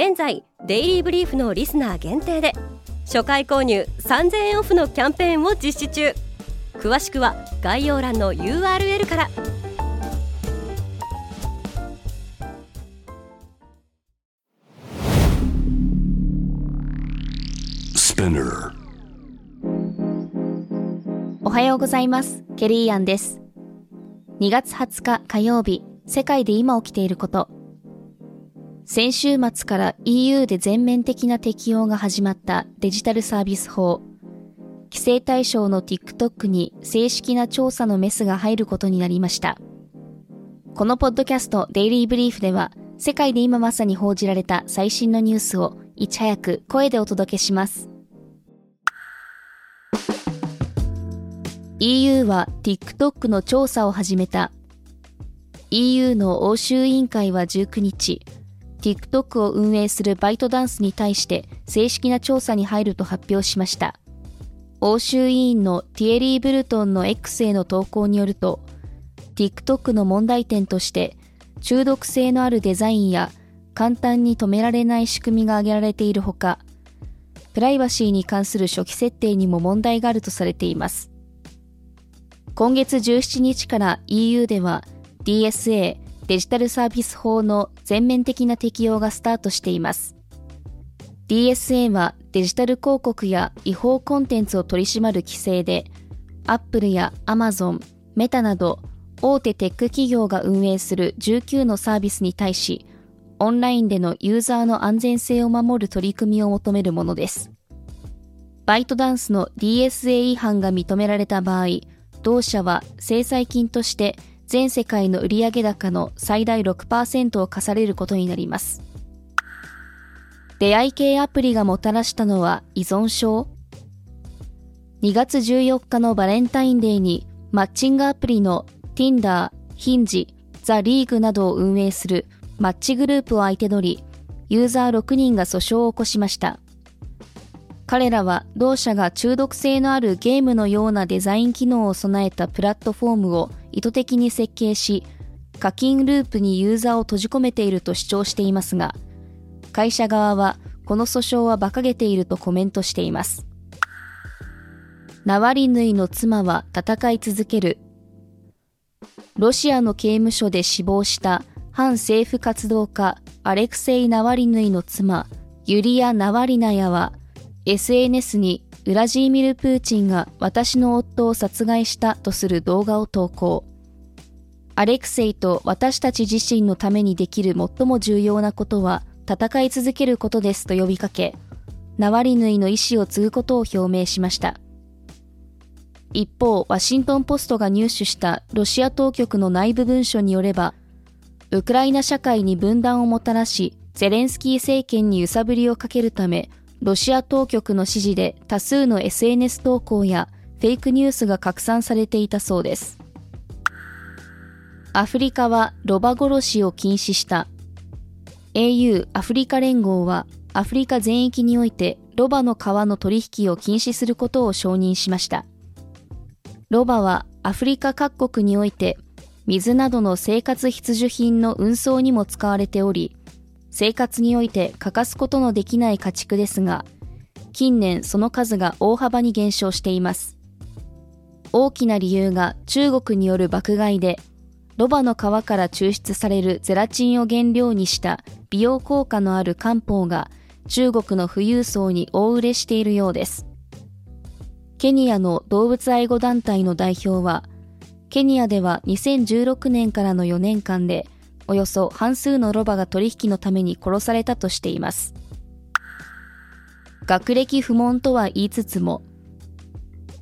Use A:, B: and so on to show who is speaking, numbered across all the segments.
A: 現在デイリーブリーフのリスナー限定で初回購入3000円オフのキャンペーンを実施中。詳しくは概要欄の URL から。
B: おはようございます。ケリーアンです。2月20日火曜日世界で今起きていること先週末から EU で全面的な適用が始まったデジタルサービス法。規制対象の TikTok に正式な調査のメスが入ることになりました。このポッドキャストデイリーブリーフでは世界で今まさに報じられた最新のニュースをいち早く声でお届けします。EU は TikTok の調査を始めた。EU の欧州委員会は19日、TikTok を運営するバイトダンスに対して正式な調査に入ると発表しました。欧州委員のティエリー・ブルトンの X への投稿によると、TikTok の問題点として中毒性のあるデザインや簡単に止められない仕組みが挙げられているほか、プライバシーに関する初期設定にも問題があるとされています。今月17日から EU では DSA デジタルサービス法の全面的な適用がスタートしています。DSA はデジタル広告や違法コンテンツを取り締まる規制で、Apple や Amazon、メタなど大手テック企業が運営する19のサービスに対し、オンラインでのユーザーの安全性を守る取り組みを求めるものです。バイトダンスの DSA 違反が認められた場合、同社は制裁金として全世界の売上高の最大6%を課されることになります。出会い系アプリがもたらしたのは依存症 ?2 月14日のバレンタインデーにマッチングアプリの Tinder、ヒンジ、ザ・リーグなどを運営するマッチグループを相手取り、ユーザー6人が訴訟を起こしました。彼らは同社が中毒性のあるゲームのようなデザイン機能を備えたプラットフォームを意図的に設計し、課金ループにユーザーを閉じ込めていると主張していますが、会社側はこの訴訟は馬鹿げているとコメントしています。ナワリヌイの妻は戦い続ける。ロシアの刑務所で死亡した反政府活動家アレクセイ・ナワリヌイの妻、ユリア・ナワリナヤは SNS にウラジーミル・プーチンが私の夫を殺害したとする動画を投稿。アレクセイと私たち自身のためにできる最も重要なことは戦い続けることですと呼びかけ、ナワリヌイの意思を継ぐことを表明しました。一方、ワシントンポストが入手したロシア当局の内部文書によれば、ウクライナ社会に分断をもたらし、ゼレンスキー政権に揺さぶりをかけるため、ロシア当局の指示で多数の SNS 投稿やフェイクニュースが拡散されていたそうです。アフリカはロバ殺しを禁止した。au アフリカ連合はアフリカ全域においてロバの皮の取引を禁止することを承認しました。ロバはアフリカ各国において水などの生活必需品の運送にも使われており、生活において欠かすことのできない家畜ですが、近年その数が大幅に減少しています。大きな理由が中国による爆買いで、ロバの皮から抽出されるゼラチンを原料にした美容効果のある漢方が中国の富裕層に大売れしているようです。ケニアの動物愛護団体の代表は、ケニアでは2016年からの4年間でおよそ半数のロバが取引のために殺されたとしています。学歴不問とは言いつつも、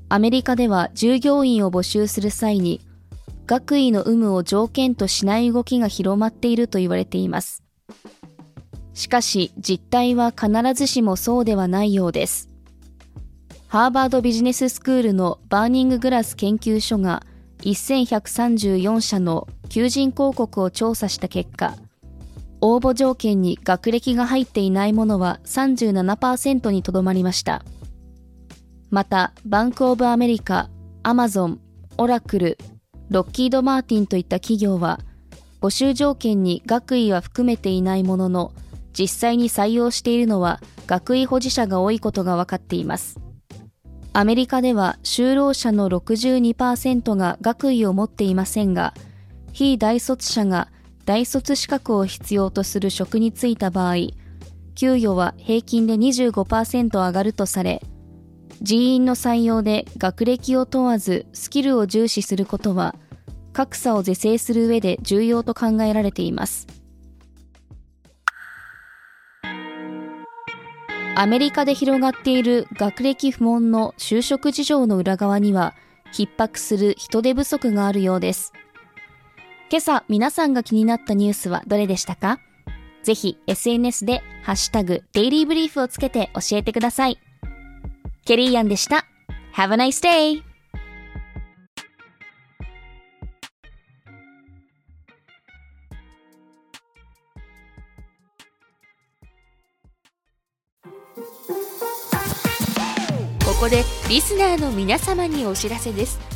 B: アメリカでは従業員を募集する際に、学位の有無を条件としない動きが広まっていると言われています。しかし実態は必ずしもそうではないようです。ハーバードビジネススクールのバーニンググラス研究所が1134社の求人広告を調査した結果、応募条件に学歴が入っていないものは37%にとどまりました。また、バンクオブアメリカ、アマゾン、オラクル、ロッキード・マーティンといった企業は、募集条件に学位は含めていないものの、実際に採用しているのは学位保持者が多いことが分かっています。アメリカでは就労者の62%が学位を持っていませんが、非大卒者が大卒資格を必要とする職に就いた場合、給与は平均で25%上がるとされ、人員の採用で学歴を問わずスキルを重視することは、格差を是正する上で重要と考えられています。アメリカで広がっている学歴不問の就職事情の裏側には、逼迫する人手不足があるようです。今朝皆さんが気になったニュースはどれでしたか？ぜひ SNS でハッシュタグデイリーブリーフをつけて教えてください。ケリーアンでした。Have a nice day!
A: ここでリスナーの皆様にお知らせです